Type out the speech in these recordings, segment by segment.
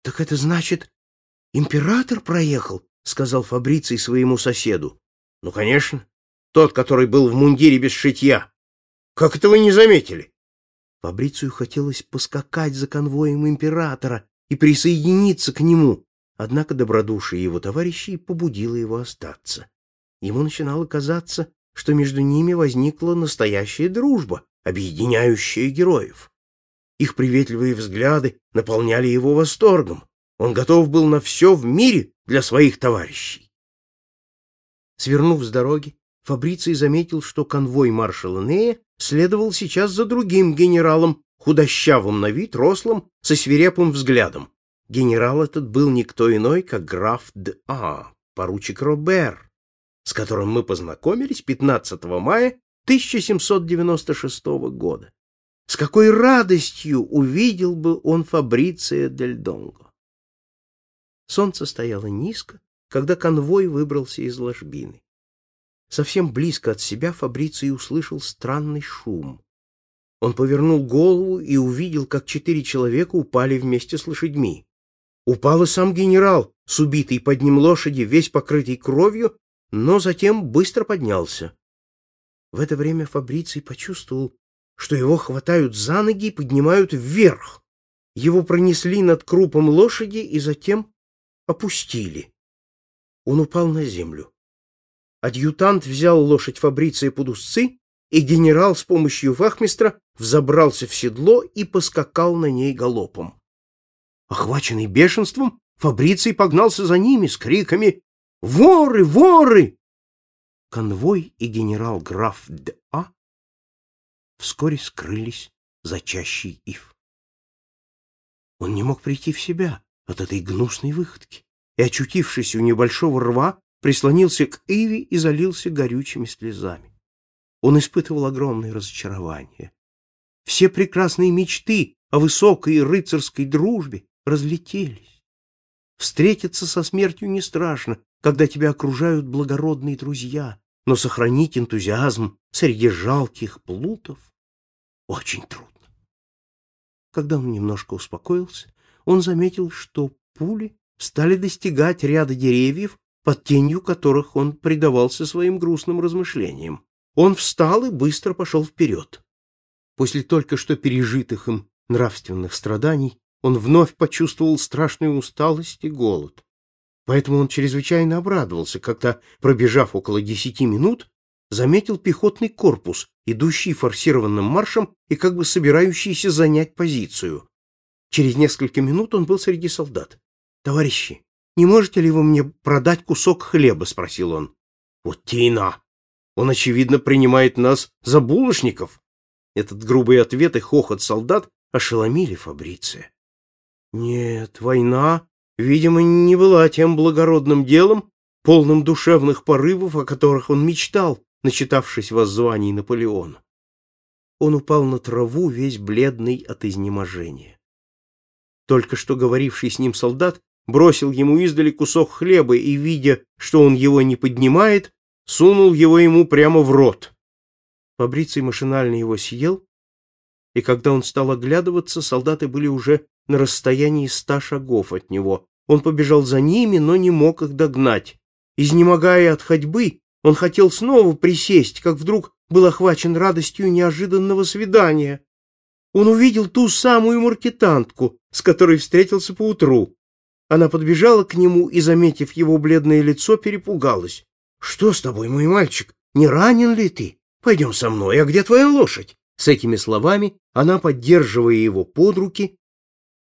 — Так это значит, император проехал? — сказал Фабриций своему соседу. — Ну, конечно. Тот, который был в мундире без шитья. Как это вы не заметили? Фабрицию хотелось поскакать за конвоем императора и присоединиться к нему, однако добродушие его товарищей побудило его остаться. Ему начинало казаться, что между ними возникла настоящая дружба, объединяющая героев. Их приветливые взгляды наполняли его восторгом. Он готов был на все в мире для своих товарищей. Свернув с дороги, Фабриций заметил, что конвой маршала Нея следовал сейчас за другим генералом, худощавым на вид, рослым, со свирепым взглядом. Генерал этот был никто иной, как граф Д. А, поручик Робер, с которым мы познакомились 15 мая 1796 года. С какой радостью увидел бы он Фабриция дель Донго. Солнце стояло низко, когда конвой выбрался из ложбины. Совсем близко от себя Фабриций услышал странный шум. Он повернул голову и увидел, как четыре человека упали вместе с лошадьми. Упал и сам генерал, с убитой под ним лошади, весь покрытый кровью, но затем быстро поднялся. В это время Фабриций почувствовал, что его хватают за ноги и поднимают вверх. Его пронесли над крупом лошади и затем опустили. Он упал на землю. Адъютант взял лошадь Фабриция под узцы, и генерал с помощью вахмистра взобрался в седло и поскакал на ней галопом. Охваченный бешенством, Фабриций погнался за ними с криками «Воры! Воры!» Конвой и генерал-граф Д.А вскоре скрылись за чащей ив. Он не мог прийти в себя от этой гнусной выходки и, очутившись у небольшого рва, прислонился к иве и залился горючими слезами. Он испытывал огромное разочарование. Все прекрасные мечты о высокой рыцарской дружбе разлетелись. Встретиться со смертью не страшно, когда тебя окружают благородные друзья, но сохранить энтузиазм среди жалких плутов очень трудно. Когда он немножко успокоился, он заметил, что пули стали достигать ряда деревьев, под тенью которых он предавался своим грустным размышлениям. Он встал и быстро пошел вперед. После только что пережитых им нравственных страданий он вновь почувствовал страшную усталость и голод. Поэтому он чрезвычайно обрадовался, когда, пробежав около десяти минут, заметил пехотный корпус, идущий форсированным маршем и как бы собирающийся занять позицию. Через несколько минут он был среди солдат. «Товарищи, не можете ли вы мне продать кусок хлеба?» — спросил он. «Вот тина! Он, очевидно, принимает нас за булочников!» Этот грубый ответ и хохот солдат ошеломили Фабриция. Нет, война видимо, не была тем благородным делом, полным душевных порывов, о которых он мечтал, начитавшись воззваний Наполеона. Он упал на траву, весь бледный от изнеможения. Только что говоривший с ним солдат бросил ему издали кусок хлеба и, видя, что он его не поднимает, сунул его ему прямо в рот. Фабриций машинально его съел, и когда он стал оглядываться, солдаты были уже на расстоянии ста шагов от него. Он побежал за ними, но не мог их догнать. Изнемогая от ходьбы, он хотел снова присесть, как вдруг был охвачен радостью неожиданного свидания. Он увидел ту самую маркетантку, с которой встретился поутру. Она подбежала к нему и, заметив его бледное лицо, перепугалась. — Что с тобой, мой мальчик? Не ранен ли ты? Пойдем со мной, а где твоя лошадь? С этими словами она, поддерживая его под руки,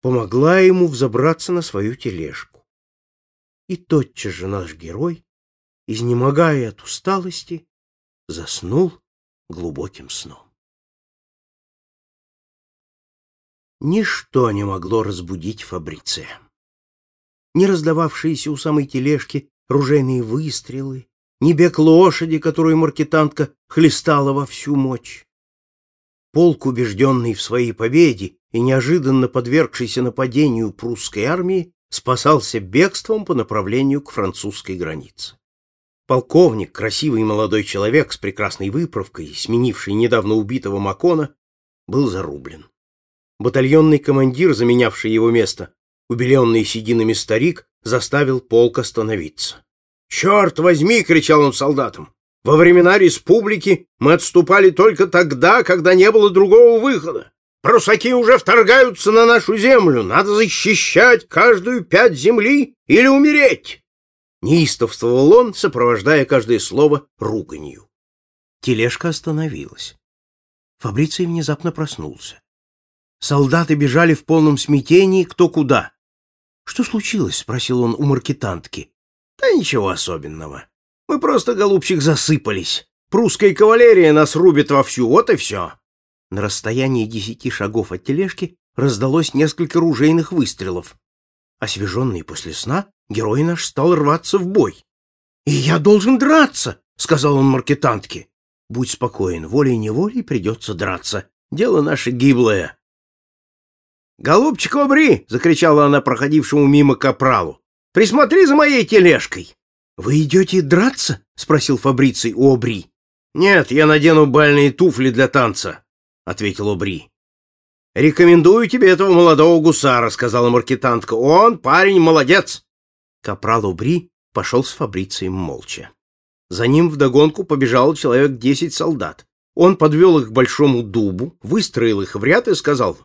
помогла ему взобраться на свою тележку. И тотчас же наш герой, изнемогая от усталости, заснул глубоким сном. Ничто не могло разбудить Фабриция. Не раздававшиеся у самой тележки ружейные выстрелы, ни бег лошади, которую маркетантка хлестала во всю мощь. Полк, убежденный в своей победе и неожиданно подвергшийся нападению прусской армии, спасался бегством по направлению к французской границе. Полковник, красивый молодой человек с прекрасной выправкой, сменивший недавно убитого Макона, был зарублен. Батальонный командир, заменявший его место, Убеленный сединами старик заставил полк остановиться. «Черт возьми!» — кричал он солдатам. «Во времена республики мы отступали только тогда, когда не было другого выхода. Прусаки уже вторгаются на нашу землю. Надо защищать каждую пять земли или умереть!» Неистовствовал он, сопровождая каждое слово руганью. Тележка остановилась. Фабриций внезапно проснулся. Солдаты бежали в полном смятении кто куда. «Что случилось?» — спросил он у маркетантки. «Да ничего особенного. Мы просто, голубчик, засыпались. Прусская кавалерия нас рубит вовсю, вот и все». На расстоянии десяти шагов от тележки раздалось несколько ружейных выстрелов. Освеженный после сна, герой наш стал рваться в бой. «И я должен драться!» — сказал он маркетантке. «Будь спокоен, волей-неволей придется драться. Дело наше гиблое». «Голубчик, обри!» — закричала она проходившему мимо капралу. «Присмотри за моей тележкой!» «Вы идете драться?» — спросил Фабриций у Обри. «Нет, я надену бальные туфли для танца», — ответил Обри. «Рекомендую тебе этого молодого гусара», — сказала маркетантка. «Он парень молодец». Капрал Обри пошел с Фабрицием молча. За ним вдогонку побежал человек десять солдат. Он подвел их к большому дубу, выстроил их в ряд и сказал,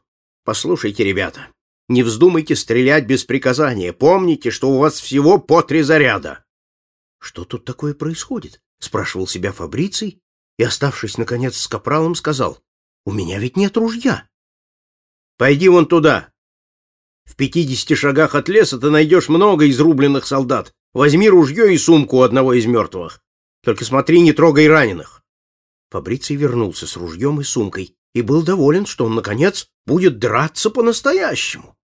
«Послушайте, ребята, не вздумайте стрелять без приказания. Помните, что у вас всего по три заряда». «Что тут такое происходит?» — спрашивал себя Фабриций и, оставшись, наконец, с капралом, сказал, «У меня ведь нет ружья». «Пойди вон туда. В пятидесяти шагах от леса ты найдешь много изрубленных солдат. Возьми ружье и сумку одного из мертвых. Только смотри, не трогай раненых». Фабриций вернулся с ружьем и сумкой и был доволен, что он, наконец, будет драться по-настоящему.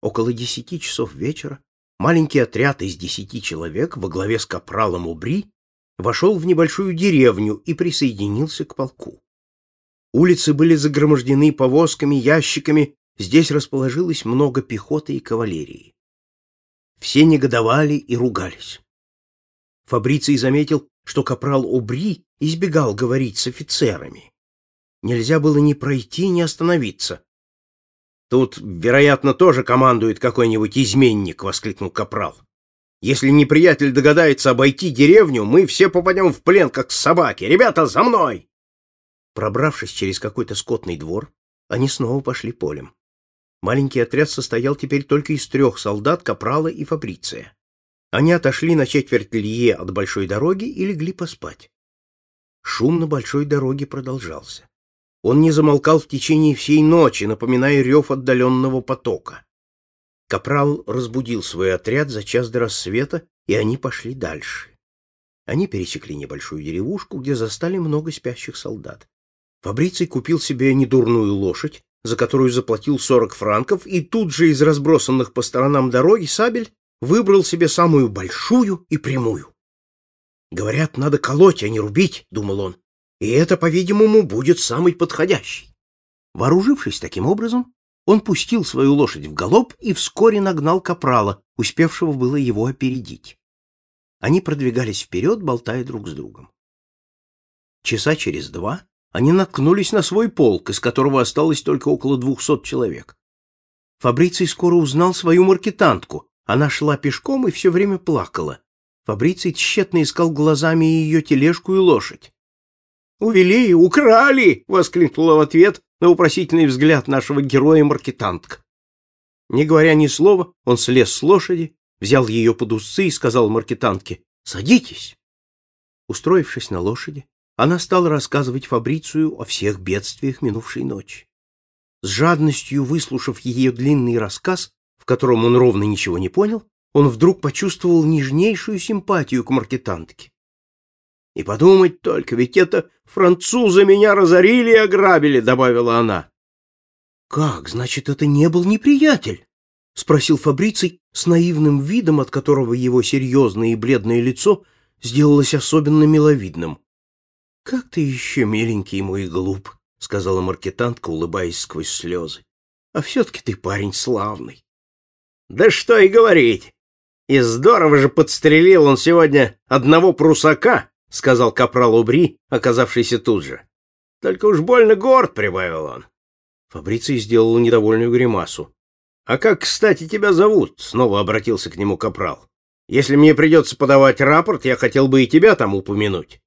Около десяти часов вечера маленький отряд из десяти человек во главе с капралом Убри вошел в небольшую деревню и присоединился к полку. Улицы были загромождены повозками, ящиками, здесь расположилось много пехоты и кавалерии. Все негодовали и ругались. Фабриций заметил, что капрал Убри избегал говорить с офицерами. Нельзя было ни пройти, ни остановиться. «Тут, вероятно, тоже командует какой-нибудь изменник», — воскликнул капрал. «Если неприятель догадается обойти деревню, мы все попадем в плен, как собаки. Ребята, за мной!» Пробравшись через какой-то скотный двор, они снова пошли полем. Маленький отряд состоял теперь только из трех солдат, капрала и фабриция. Они отошли на четверть лье от большой дороги и легли поспать. Шум на большой дороге продолжался. Он не замолкал в течение всей ночи, напоминая рев отдаленного потока. Капрал разбудил свой отряд за час до рассвета, и они пошли дальше. Они пересекли небольшую деревушку, где застали много спящих солдат. Фабриций купил себе недурную лошадь, за которую заплатил сорок франков, и тут же из разбросанных по сторонам дороги сабель выбрал себе самую большую и прямую. «Говорят, надо колоть, а не рубить», — думал он и это, по-видимому, будет самый подходящий. Вооружившись таким образом, он пустил свою лошадь в галоп и вскоре нагнал капрала, успевшего было его опередить. Они продвигались вперед, болтая друг с другом. Часа через два они наткнулись на свой полк, из которого осталось только около двухсот человек. Фабриций скоро узнал свою маркетантку. Она шла пешком и все время плакала. Фабриций тщетно искал глазами ее тележку и лошадь. «Увели, украли!» — воскликнула в ответ на вопросительный взгляд нашего героя-маркетантка. Не говоря ни слова, он слез с лошади, взял ее под усы и сказал маркетантке «Садитесь». Устроившись на лошади, она стала рассказывать Фабрицию о всех бедствиях минувшей ночи. С жадностью выслушав ее длинный рассказ, в котором он ровно ничего не понял, он вдруг почувствовал нежнейшую симпатию к маркетантке. И подумать только, ведь это французы меня разорили и ограбили, добавила она. Как, значит, это не был неприятель? спросил Фабриций с наивным видом, от которого его серьезное и бледное лицо сделалось особенно миловидным. Как ты еще миленький мой глуп, сказала маркетантка, улыбаясь сквозь слезы. А все-таки ты парень славный. Да что и говорить. И здорово же подстрелил он сегодня одного прусака, — сказал капрал Убри, оказавшийся тут же. «Только уж больно горд», — прибавил он. Фабриций сделал недовольную гримасу. «А как, кстати, тебя зовут?» — снова обратился к нему капрал. «Если мне придется подавать рапорт, я хотел бы и тебя там упомянуть».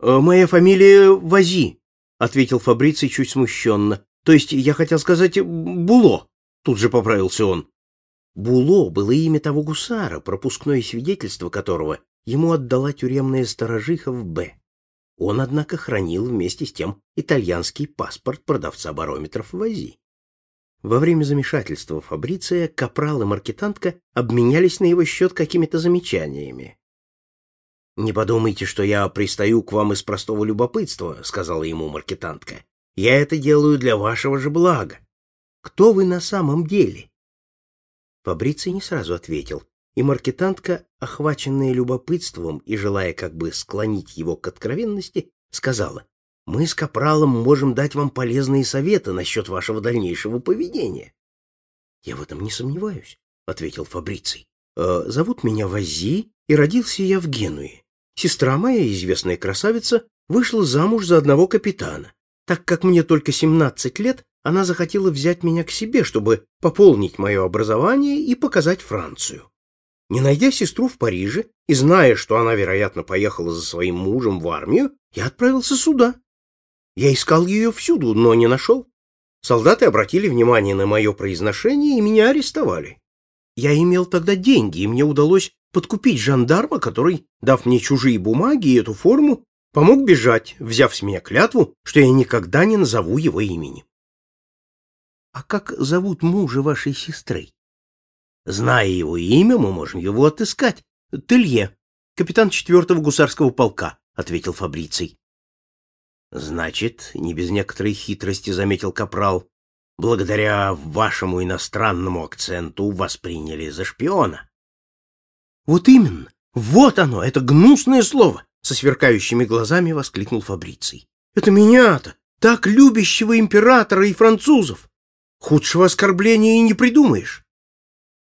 «Э, «Моя фамилия Вази», — ответил Фабриций чуть смущенно. «То есть я хотел сказать Було», — тут же поправился он. Було было имя того гусара, пропускное свидетельство которого ему отдала тюремная сторожиха в Б. Он, однако, хранил вместе с тем итальянский паспорт продавца барометров Вази. Во время замешательства Фабриция Капрал и маркетантка обменялись на его счет какими-то замечаниями. «Не подумайте, что я пристаю к вам из простого любопытства», — сказала ему маркетантка. «Я это делаю для вашего же блага. Кто вы на самом деле?» Фабриций не сразу ответил, и маркетантка, охваченная любопытством и желая как бы склонить его к откровенности, сказала, мы с Капралом можем дать вам полезные советы насчет вашего дальнейшего поведения. — Я в этом не сомневаюсь, — ответил Фабриций. «Э, — Зовут меня Вази, и родился я в Генуе. Сестра моя, известная красавица, вышла замуж за одного капитана. Так как мне только семнадцать лет, она захотела взять меня к себе, чтобы пополнить мое образование и показать Францию. Не найдя сестру в Париже и зная, что она, вероятно, поехала за своим мужем в армию, я отправился сюда. Я искал ее всюду, но не нашел. Солдаты обратили внимание на мое произношение и меня арестовали. Я имел тогда деньги, и мне удалось подкупить жандарма, который, дав мне чужие бумаги и эту форму, помог бежать, взяв с меня клятву, что я никогда не назову его имени. — А как зовут мужа вашей сестры? — Зная его имя, мы можем его отыскать. — Телье, капитан четвертого гусарского полка, — ответил Фабриций. Значит, не без некоторой хитрости заметил Капрал, благодаря вашему иностранному акценту восприняли за шпиона. Вот именно, вот оно, это гнусное слово, со сверкающими глазами воскликнул Фабриций. Это меня-то, так любящего императора и французов. Худшего оскорбления и не придумаешь.